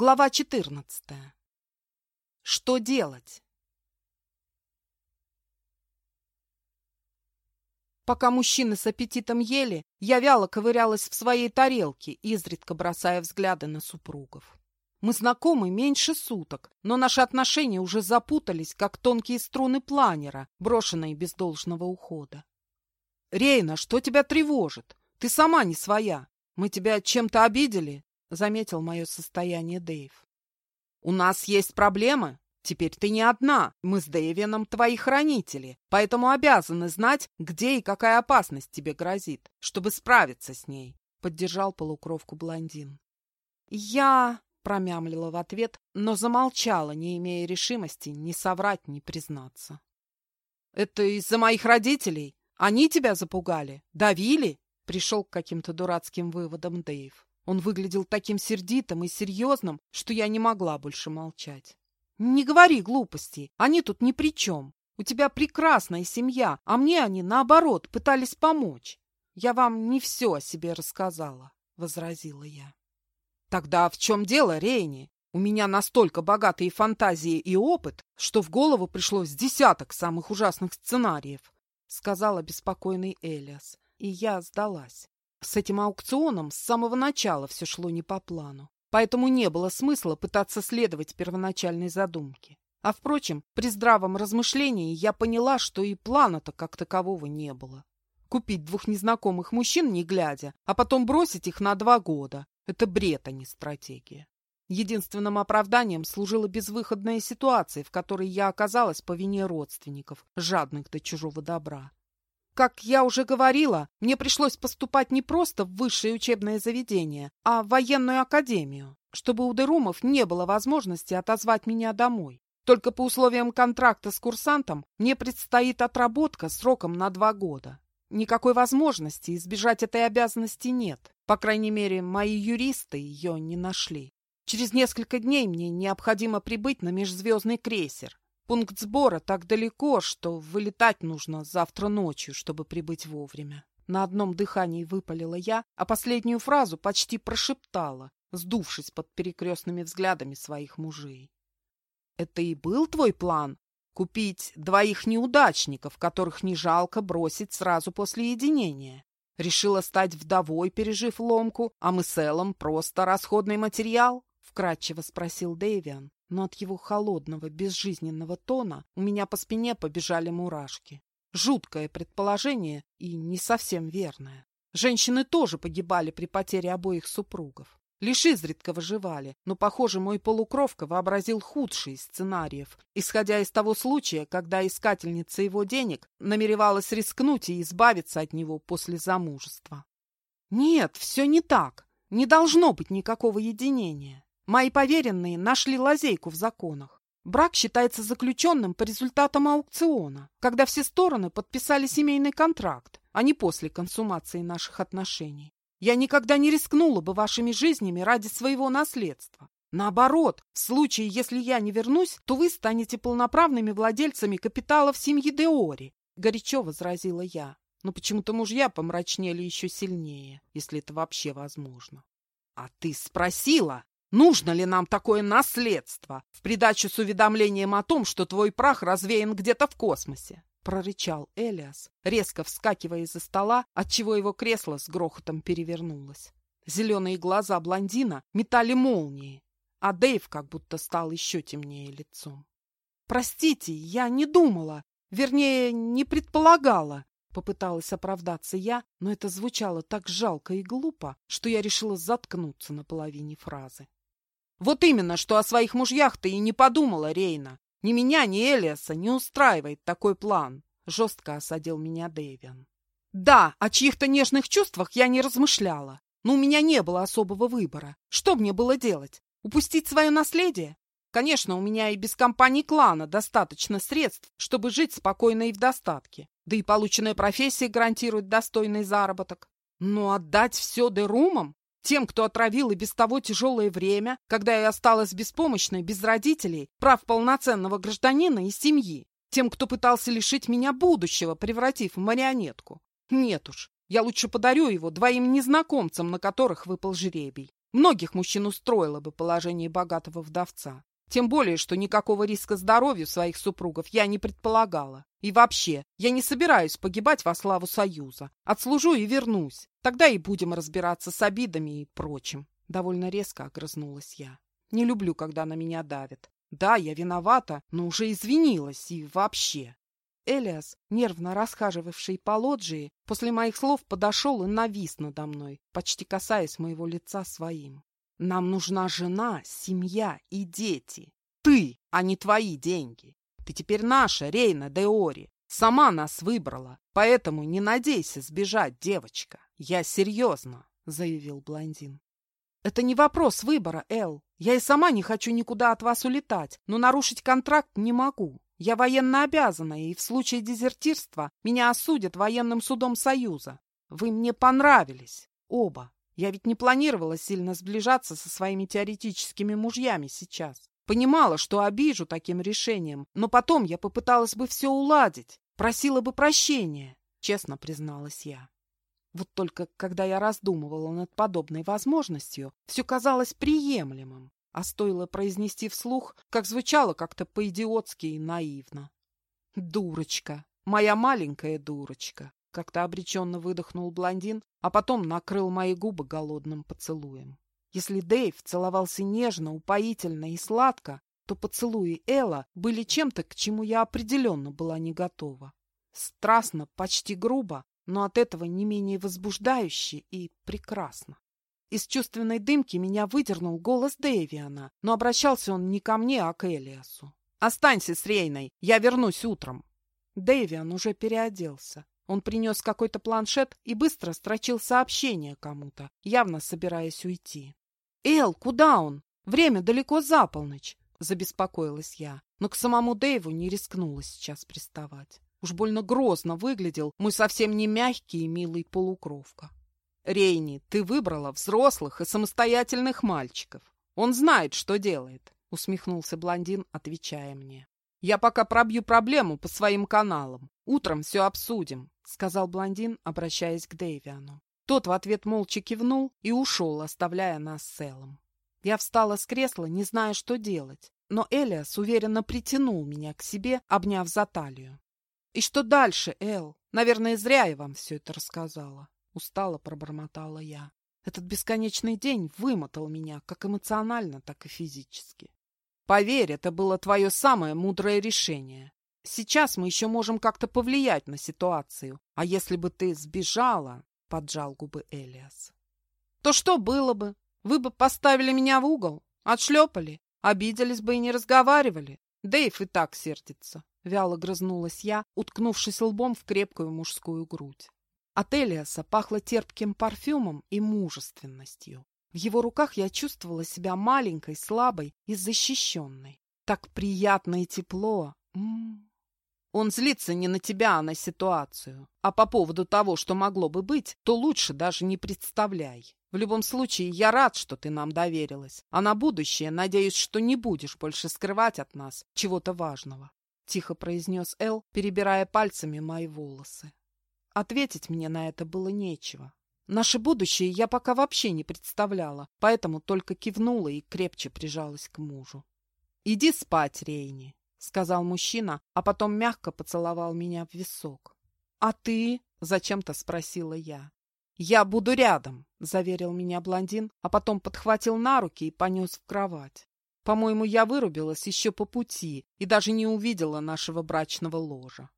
Глава 14. Что делать? Пока мужчины с аппетитом ели, я вяло ковырялась в своей тарелке, изредка бросая взгляды на супругов. Мы знакомы меньше суток, но наши отношения уже запутались, как тонкие струны планера, брошенные без должного ухода. «Рейна, что тебя тревожит? Ты сама не своя. Мы тебя чем-то обидели?» — заметил мое состояние Дэйв. «У нас есть проблемы. Теперь ты не одна. Мы с Дэйвином твои хранители, поэтому обязаны знать, где и какая опасность тебе грозит, чтобы справиться с ней», — поддержал полукровку блондин. «Я...» — промямлила в ответ, но замолчала, не имея решимости ни соврать, ни признаться. «Это из-за моих родителей? Они тебя запугали? Давили?» — пришел к каким-то дурацким выводам Дэйв. Он выглядел таким сердитым и серьезным, что я не могла больше молчать. «Не говори глупостей, они тут ни при чем. У тебя прекрасная семья, а мне они, наоборот, пытались помочь. Я вам не все о себе рассказала», — возразила я. «Тогда в чем дело, Рейни? У меня настолько богатые фантазии и опыт, что в голову пришло с десяток самых ужасных сценариев», — сказал обеспокоенный Элиас, и я сдалась. С этим аукционом с самого начала все шло не по плану, поэтому не было смысла пытаться следовать первоначальной задумке. А, впрочем, при здравом размышлении я поняла, что и плана-то как такового не было. Купить двух незнакомых мужчин, не глядя, а потом бросить их на два года – это бред, а не стратегия. Единственным оправданием служила безвыходная ситуация, в которой я оказалась по вине родственников, жадных до чужого добра. Как я уже говорила, мне пришлось поступать не просто в высшее учебное заведение, а в военную академию, чтобы у Дерумов не было возможности отозвать меня домой. Только по условиям контракта с курсантом мне предстоит отработка сроком на два года. Никакой возможности избежать этой обязанности нет. По крайней мере, мои юристы ее не нашли. Через несколько дней мне необходимо прибыть на межзвездный крейсер, Пункт сбора так далеко, что вылетать нужно завтра ночью, чтобы прибыть вовремя. На одном дыхании выпалила я, а последнюю фразу почти прошептала, сдувшись под перекрестными взглядами своих мужей. «Это и был твой план? Купить двоих неудачников, которых не жалко бросить сразу после единения? Решила стать вдовой, пережив ломку, а мы с Эллом просто расходный материал?» — вкратчиво спросил Дэвиан, но от его холодного, безжизненного тона у меня по спине побежали мурашки. Жуткое предположение и не совсем верное. Женщины тоже погибали при потере обоих супругов. Лишь изредка выживали, но, похоже, мой полукровка вообразил худший из сценариев, исходя из того случая, когда искательница его денег намеревалась рискнуть и избавиться от него после замужества. Нет, все не так. Не должно быть никакого единения. Мои поверенные нашли лазейку в законах. Брак считается заключенным по результатам аукциона, когда все стороны подписали семейный контракт, а не после консумации наших отношений. Я никогда не рискнула бы вашими жизнями ради своего наследства. Наоборот, в случае, если я не вернусь, то вы станете полноправными владельцами капиталов семьи Деори, — горячо возразила я. Но почему-то мужья помрачнели еще сильнее, если это вообще возможно. — А ты спросила, Нужно ли нам такое наследство в придачу с уведомлением о том, что твой прах развеян где-то в космосе? прорычал Элиас, резко вскакивая из-за стола, отчего его кресло с грохотом перевернулось. Зеленые глаза блондина метали молнии, а Дэйв как будто стал еще темнее лицом. «Простите, я не думала, вернее, не предполагала», Попыталась оправдаться я, но это звучало так жалко и глупо, что я решила заткнуться на половине фразы. Вот именно, что о своих мужьях ты и не подумала, Рейна. Ни меня, ни Элиаса не устраивает такой план. Жестко осадил меня Дэвиан. Да, о чьих-то нежных чувствах я не размышляла. Но у меня не было особого выбора. Что мне было делать? Упустить свое наследие? Конечно, у меня и без компании клана достаточно средств, чтобы жить спокойно и в достатке. Да и полученная профессия гарантирует достойный заработок. Но отдать все Дерумам? Тем, кто отравил и без того тяжелое время, когда я осталась беспомощной, без родителей, прав полноценного гражданина и семьи. Тем, кто пытался лишить меня будущего, превратив в марионетку. Нет уж, я лучше подарю его двоим незнакомцам, на которых выпал жребий. Многих мужчин устроило бы положение богатого вдовца. Тем более, что никакого риска здоровью своих супругов я не предполагала. И вообще, я не собираюсь погибать во славу Союза. Отслужу и вернусь. Тогда и будем разбираться с обидами и прочим. Довольно резко огрызнулась я. Не люблю, когда на меня давят. Да, я виновата, но уже извинилась и вообще. Элиас, нервно расхаживавший по лоджии, после моих слов подошел и навис надо мной, почти касаясь моего лица своим. Нам нужна жена, семья и дети. Ты, а не твои деньги. Ты теперь наша, Рейна Деори. Сама нас выбрала, поэтому не надейся сбежать, девочка. Я серьезно, — заявил блондин. Это не вопрос выбора, Эл. Я и сама не хочу никуда от вас улетать, но нарушить контракт не могу. Я военно обязана, и в случае дезертирства меня осудят военным судом Союза. Вы мне понравились. Оба. Я ведь не планировала сильно сближаться со своими теоретическими мужьями сейчас. Понимала, что обижу таким решением, но потом я попыталась бы все уладить, просила бы прощения, честно призналась я. Вот только когда я раздумывала над подобной возможностью, все казалось приемлемым, а стоило произнести вслух, как звучало как-то по-идиотски и наивно. «Дурочка! Моя маленькая дурочка!» Как-то обреченно выдохнул блондин, а потом накрыл мои губы голодным поцелуем. Если Дэйв целовался нежно, упоительно и сладко, то поцелуи Элла были чем-то, к чему я определенно была не готова. Страстно, почти грубо, но от этого не менее возбуждающе и прекрасно. Из чувственной дымки меня выдернул голос Дэвиана, но обращался он не ко мне, а к Элиасу. «Останься с Рейной, я вернусь утром». Дэвиан уже переоделся. Он принес какой-то планшет и быстро строчил сообщение кому-то, явно собираясь уйти. «Эл, куда он? Время далеко за полночь!» — забеспокоилась я, но к самому Дэйву не рискнула сейчас приставать. Уж больно грозно выглядел мой совсем не мягкий и милый полукровка. «Рейни, ты выбрала взрослых и самостоятельных мальчиков. Он знает, что делает», — усмехнулся блондин, отвечая мне. «Я пока пробью проблему по своим каналам. Утром все обсудим», — сказал блондин, обращаясь к Дэвиану. Тот в ответ молча кивнул и ушел, оставляя нас Эллом. Я встала с кресла, не зная, что делать, но Элиас уверенно притянул меня к себе, обняв за талию. «И что дальше, Эл? Наверное, зря я вам все это рассказала». Устало пробормотала я. Этот бесконечный день вымотал меня как эмоционально, так и физически. Поверь, это было твое самое мудрое решение. Сейчас мы еще можем как-то повлиять на ситуацию. А если бы ты сбежала, — поджал губы Элиас, — то что было бы? Вы бы поставили меня в угол, отшлепали, обиделись бы и не разговаривали. Дэйв и так сердится. Вяло грызнулась я, уткнувшись лбом в крепкую мужскую грудь. От Элиаса пахло терпким парфюмом и мужественностью. В его руках я чувствовала себя маленькой, слабой и защищенной. Так приятно и тепло. М -м -м. Он злится не на тебя, а на ситуацию. А по поводу того, что могло бы быть, то лучше даже не представляй. В любом случае, я рад, что ты нам доверилась. А на будущее, надеюсь, что не будешь больше скрывать от нас чего-то важного. Тихо произнес Эл, перебирая пальцами мои волосы. Ответить мне на это было нечего. Наше будущее я пока вообще не представляла, поэтому только кивнула и крепче прижалась к мужу. «Иди спать, Рейни», — сказал мужчина, а потом мягко поцеловал меня в висок. «А ты?» — зачем-то спросила я. «Я буду рядом», — заверил меня блондин, а потом подхватил на руки и понес в кровать. По-моему, я вырубилась еще по пути и даже не увидела нашего брачного ложа.